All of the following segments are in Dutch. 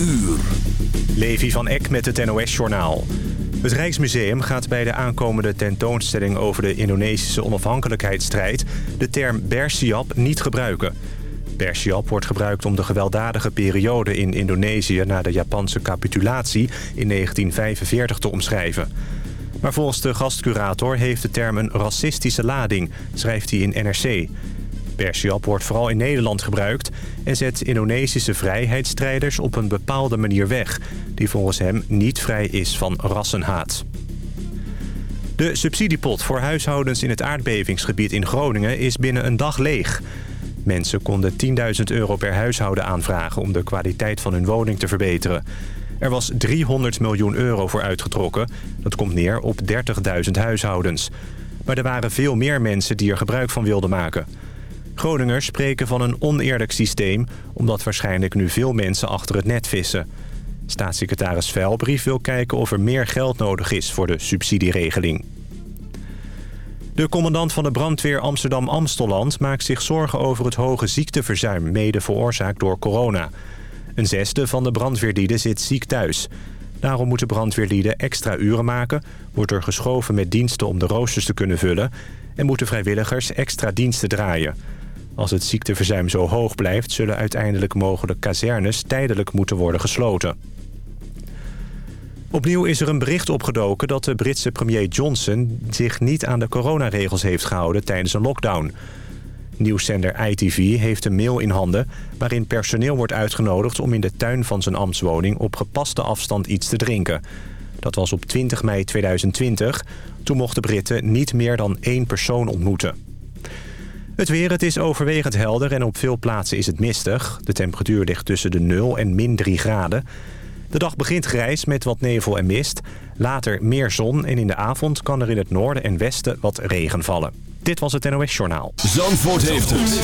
uur. Levi van Eck met het NOS-journaal. Het Rijksmuseum gaat bij de aankomende tentoonstelling over de Indonesische onafhankelijkheidsstrijd... de term Bersiap niet gebruiken. Bersiap wordt gebruikt om de gewelddadige periode in Indonesië... na de Japanse capitulatie in 1945 te omschrijven. Maar volgens de gastcurator heeft de term een racistische lading, schrijft hij in NRC... Bersiap wordt vooral in Nederland gebruikt... en zet Indonesische vrijheidsstrijders op een bepaalde manier weg... die volgens hem niet vrij is van rassenhaat. De subsidiepot voor huishoudens in het aardbevingsgebied in Groningen is binnen een dag leeg. Mensen konden 10.000 euro per huishouden aanvragen om de kwaliteit van hun woning te verbeteren. Er was 300 miljoen euro voor uitgetrokken. Dat komt neer op 30.000 huishoudens. Maar er waren veel meer mensen die er gebruik van wilden maken... Groningers spreken van een oneerlijk systeem... omdat waarschijnlijk nu veel mensen achter het net vissen. Staatssecretaris Velbrief wil kijken of er meer geld nodig is voor de subsidieregeling. De commandant van de brandweer Amsterdam-Amstelland maakt zich zorgen over het hoge ziekteverzuim... mede veroorzaakt door corona. Een zesde van de brandweerlieden zit ziek thuis. Daarom moeten brandweerlieden extra uren maken... wordt er geschoven met diensten om de roosters te kunnen vullen... en moeten vrijwilligers extra diensten draaien... Als het ziekteverzuim zo hoog blijft... zullen uiteindelijk mogelijk kazernes tijdelijk moeten worden gesloten. Opnieuw is er een bericht opgedoken dat de Britse premier Johnson... zich niet aan de coronaregels heeft gehouden tijdens een lockdown. Nieuwszender ITV heeft een mail in handen... waarin personeel wordt uitgenodigd om in de tuin van zijn ambtswoning... op gepaste afstand iets te drinken. Dat was op 20 mei 2020. Toen mochten Britten niet meer dan één persoon ontmoeten. Het weer, het is overwegend helder en op veel plaatsen is het mistig. De temperatuur ligt tussen de 0 en min 3 graden. De dag begint grijs met wat nevel en mist. Later meer zon en in de avond kan er in het noorden en westen wat regen vallen. Dit was het NOS Journaal. Zandvoort heeft het.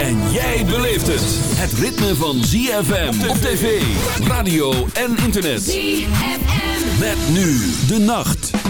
En jij beleeft het. Het ritme van ZFM op tv, radio en internet. ZFM. Met nu de nacht.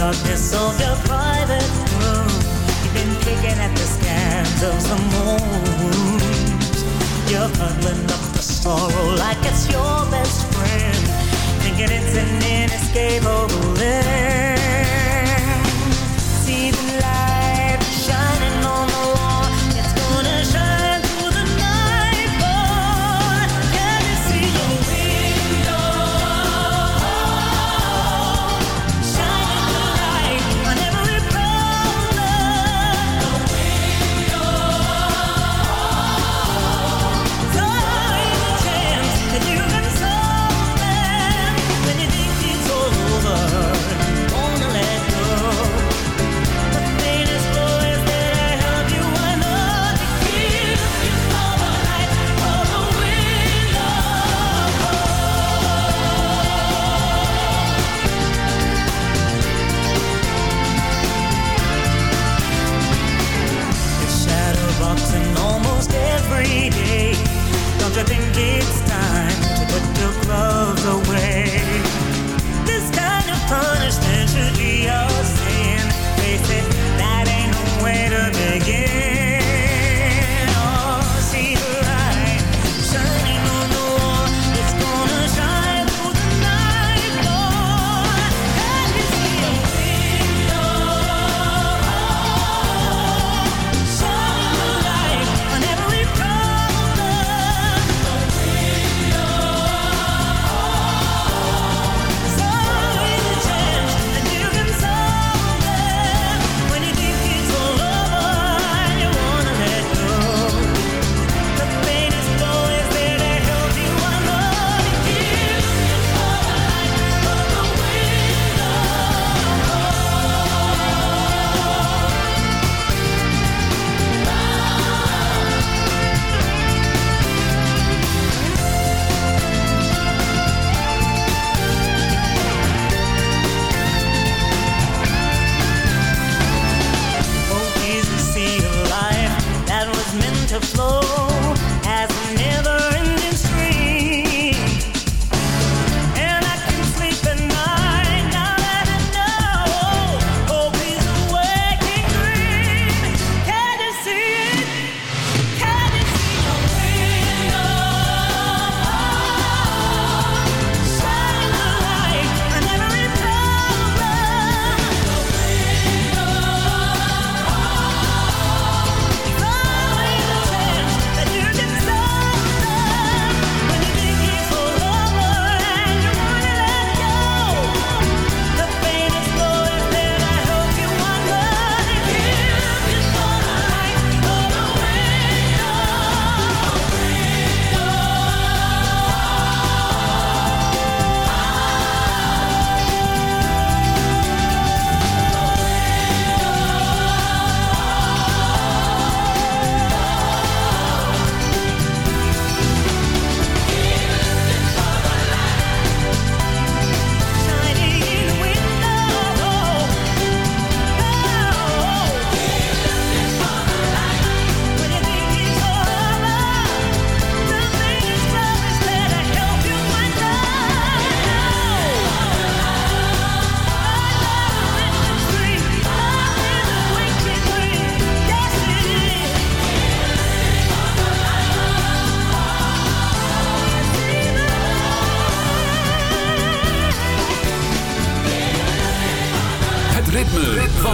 Darkness of your private room. You've been picking at the scans of some wounds. You're cuddling up the sorrow like it's your best friend. Thinking it's an inescapable end. Don't think it's time to put your gloves away? This kind of punishment should be your sin. Face it, that ain't no way to begin.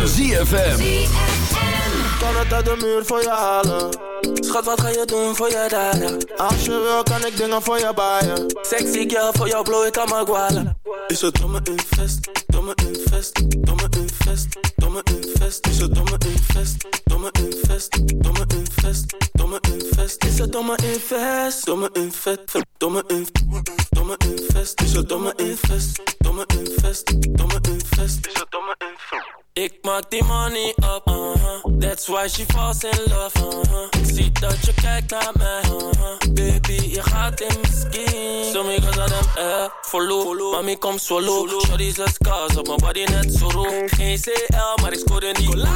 ZFM. Kan het uit de muur voor je halen? Schat, wat ga je doen voor je daden? Als je wil, kan ik dingen voor je baaien. Sexy girl, voor jou blow ik aan mijn gwalen. Is het domme invest, domme invest, domme invest, domme invest. Is het domme invest, domme invest, domme invest, domme invest. Is het domme invest, domme invest, domme invest, domme invest. Is domme invest, domme invest, domme invest. Is het domme invest. Ik maak die money up, uh-huh. That's why she falls in love, uh-huh. Ik zie dat je kijkt naar mij, uh-huh. Baby, je gaat in mijn skin Sommige aan hem, eh, follow Mami, kom solo Shorty's let's cause op mijn body net zo roep Geen CL, maar ik scoor in die Kulu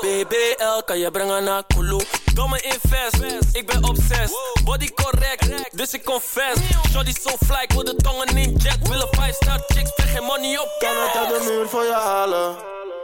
BBL, kan je brengen naar Kulu? Domme invest, ik ben obsessed. Body correct, dus ik confess. Shorty so fly, ik wil de tongen in jet. Willen 5 star chicks, spreek geen money op. Kan het uit de muur voor je halen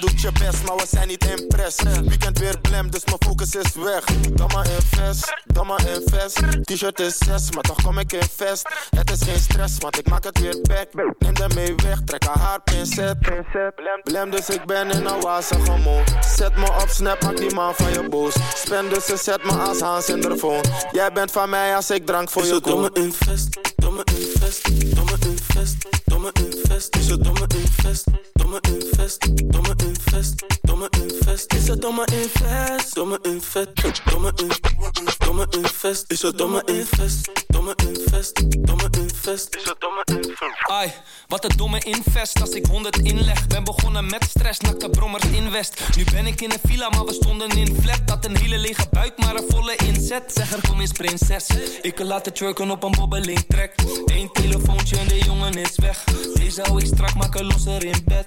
doet je best, maar we zijn niet impress. Weekend weer blem, dus mijn focus is weg. Domme invest, domme invest. T-shirt is 6, maar toch kom ik in vest. Het is geen stress, want ik maak het weer back. Neem de mee weg, trek haar haar pincet. Blem, blem, dus ik ben in een wazige mood. Zet me op snap, maak die man van je boos. Spend dus ze zet me als Hans in de phone. Jij bent van mij als ik drank voor je koop. Domme invest, domme invest, domme invest, domme invest. Is het domme invest, domme invest, domme invest, domme invest. Is het domme invest, domme invest, domme invest, domme invest. Is het domme invest, domme invest, domme invest. Is het domme invest. Ai, wat een domme invest als ik 100 inleg. Ben begonnen met stress, nakte brommers invest. Nu ben ik in een villa, maar we stonden in flat. Dat een hele lege buik, maar een volle inzet. Zeg er kom eens prinses. Ik kan laten trucken op een bobbeling trek. Eén telefoontje en de jongen is weg. Deze hou ik strak, maak er losser in bed.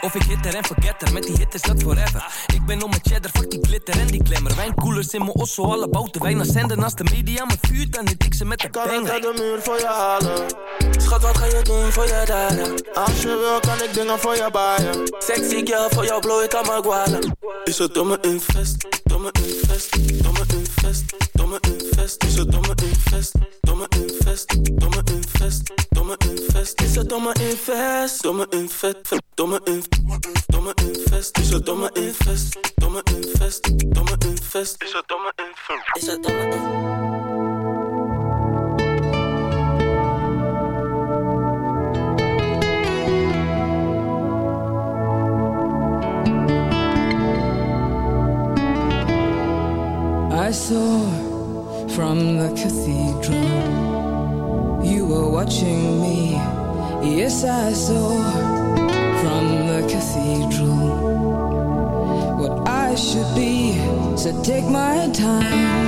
Of ik hitter en forgetter, met die hit is dat forever. Ik ben om mijn cheddar, fuck die glitter en die klemmer. Wijnkoelers in mijn osso, alle bouten wijn zenden. Als de media me vuurt, dan hit ik ze met de Kan banger. ik uit de muur voor je halen? Schat, wat ga je doen voor je daden? Als je wil, kan ik dingen voor je baaien. Sexy girl, voor jou blow ik al mijn gualen. Is het domme invest, domme invest, domme invest, domme invest. Is het domme invest, domme invest, domme invest, domme invest. Is het domme invest, domme invest, domme invest, domme. Is domme domme domme. Is domme is domme. I saw from the cathedral you were watching me. Yes, I saw from the cathedral what I should be. So take my time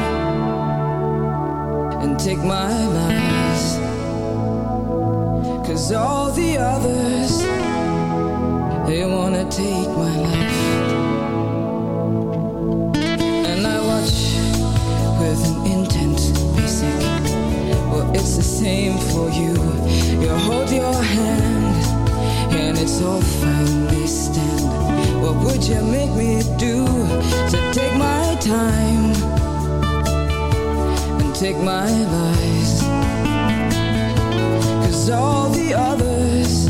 and take my lies. Cause all the others, they wanna take my life. And I watch with an intent basic. Well, it's the same for you. You hold your hand, and it's all fine, they stand. What would you make me do to take my time and take my lies? Cause all the others,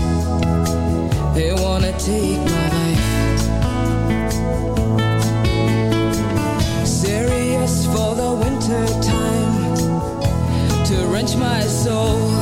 they wanna take my life. serious for the winter time to wrench my soul.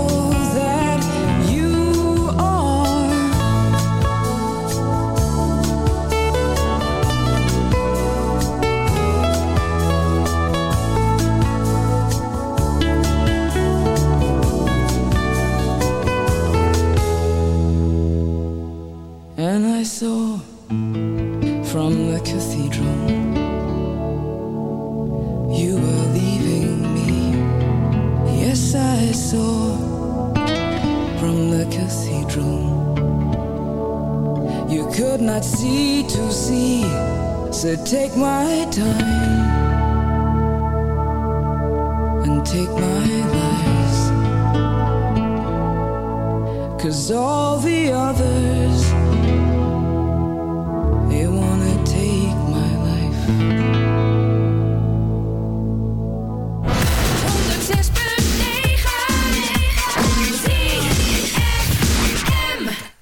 You could not see to see, so take my time and take my lies. Cause all the others. They wanna take my life.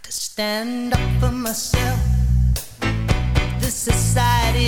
'Cause Stand up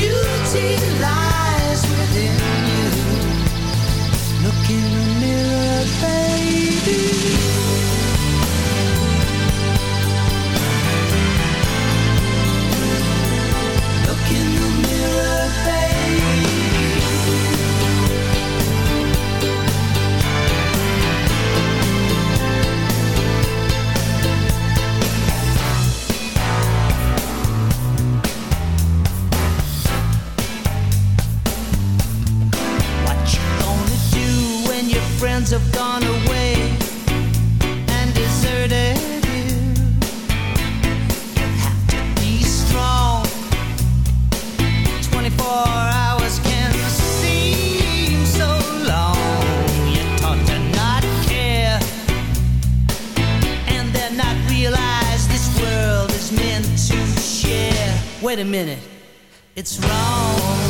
beauty. minute, it's wrong.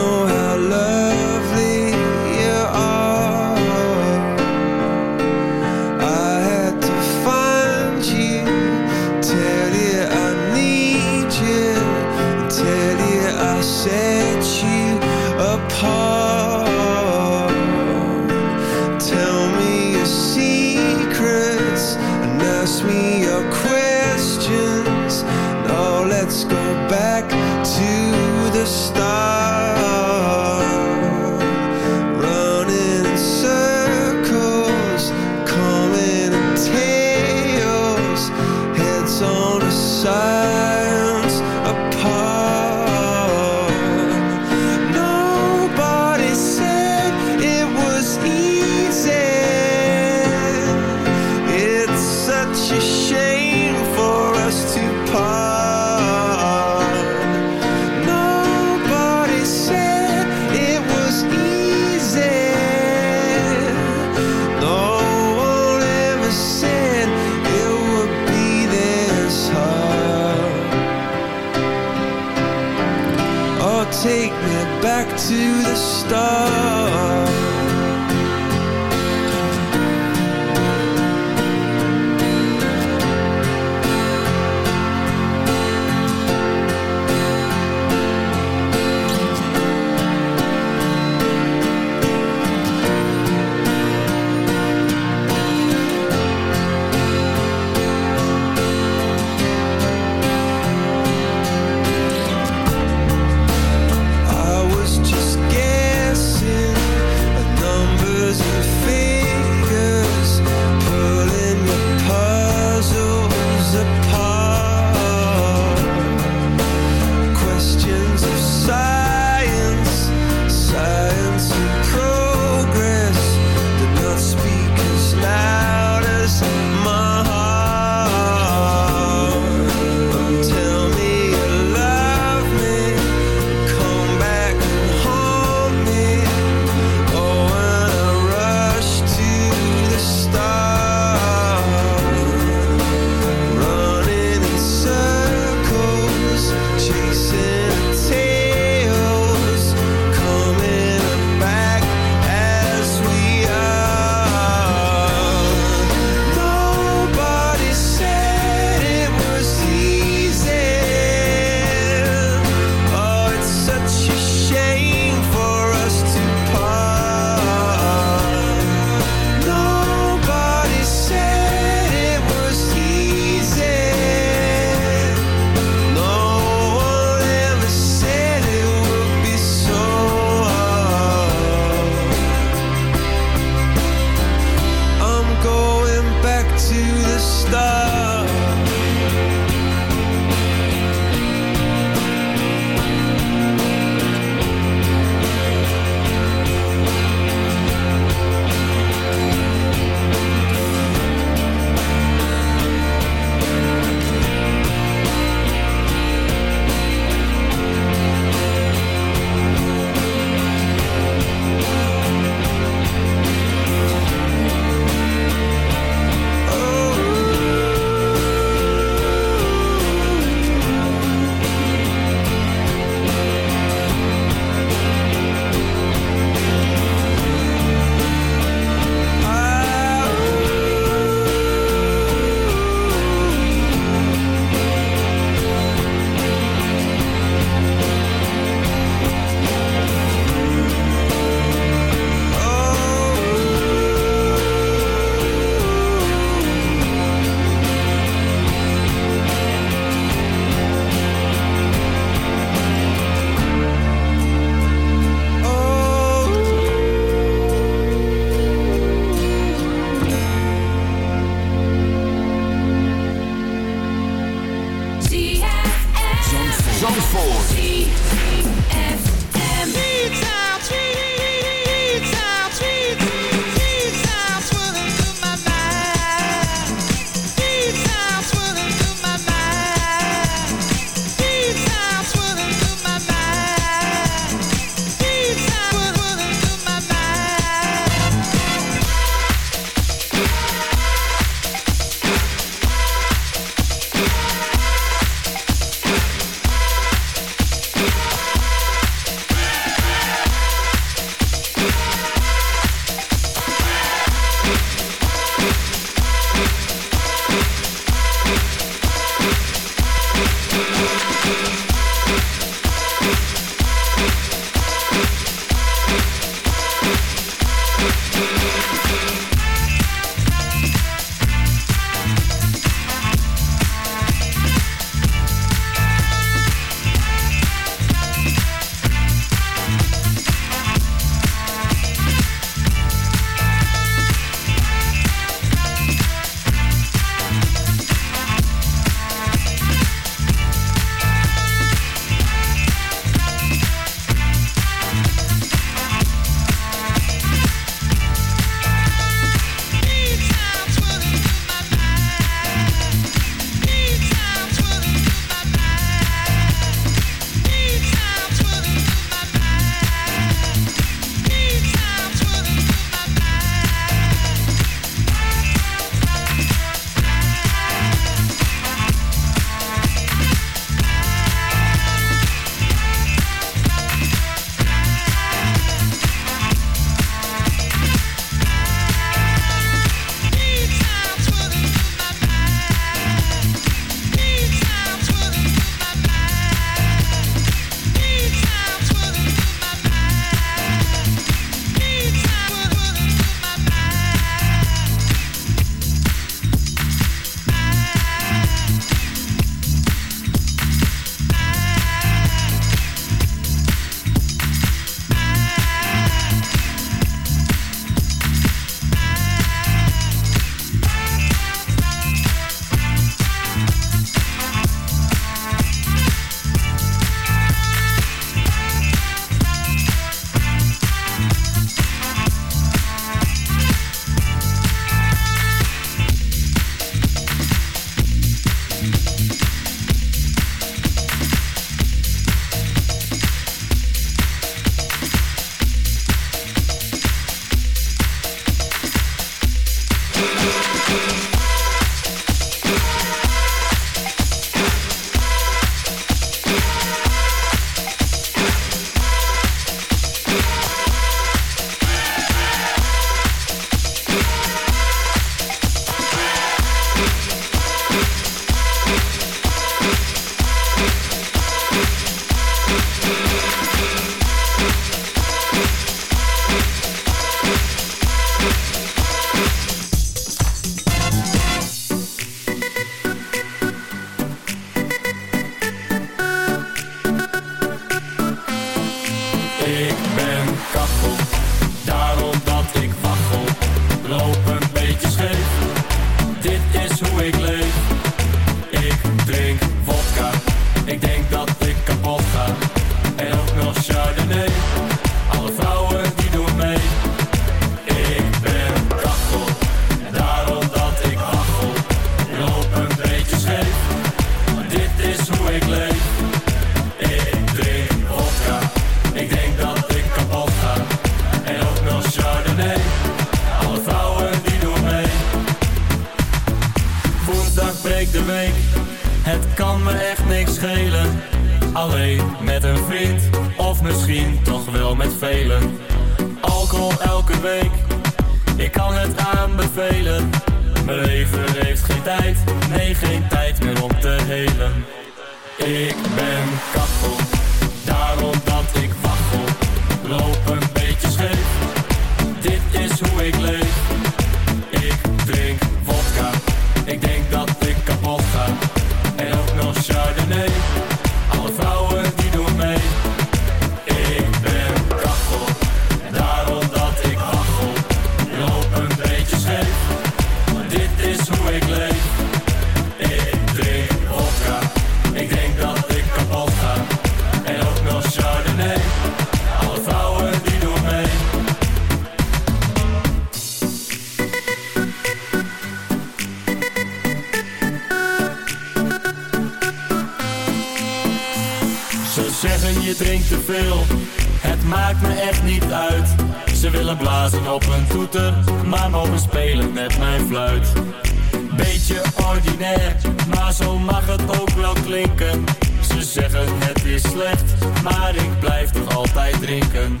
maar ik blijf toch altijd drinken.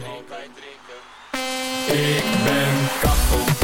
Ik ben kapot.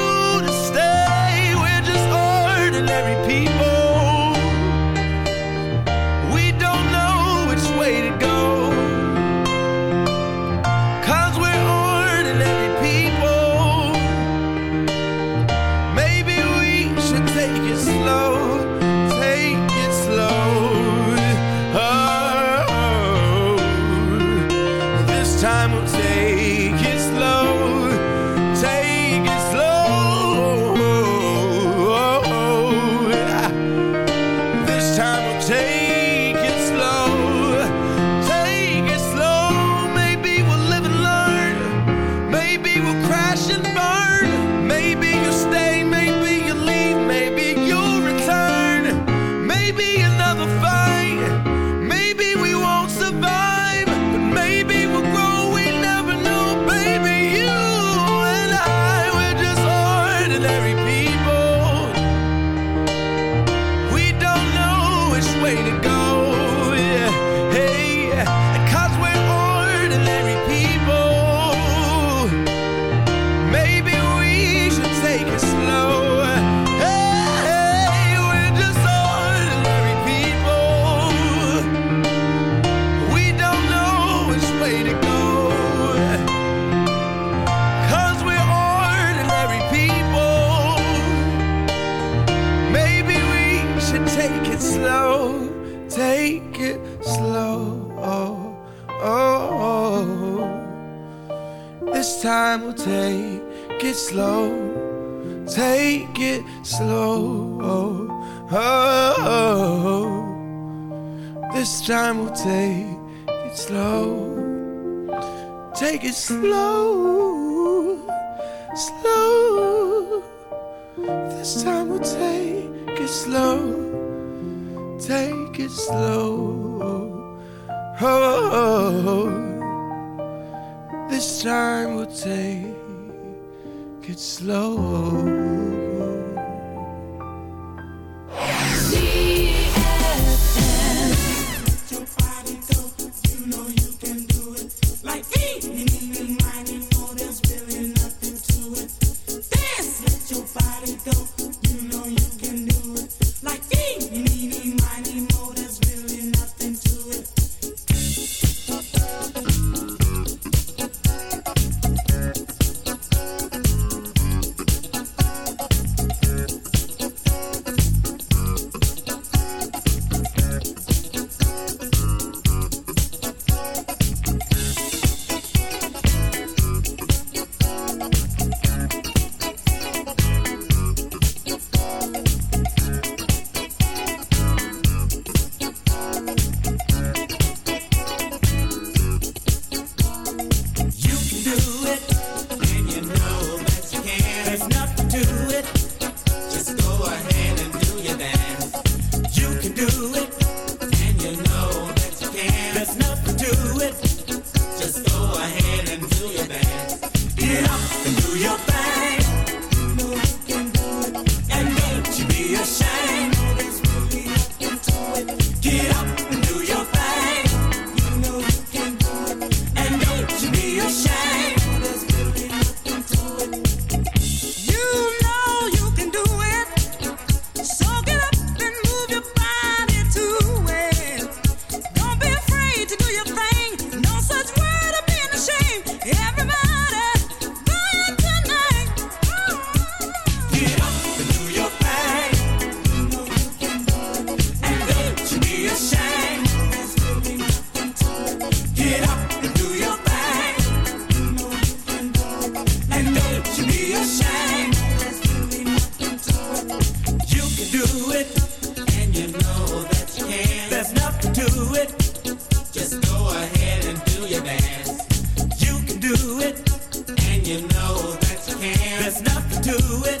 ordinary people. it. And you know that you can. There's nothing to it.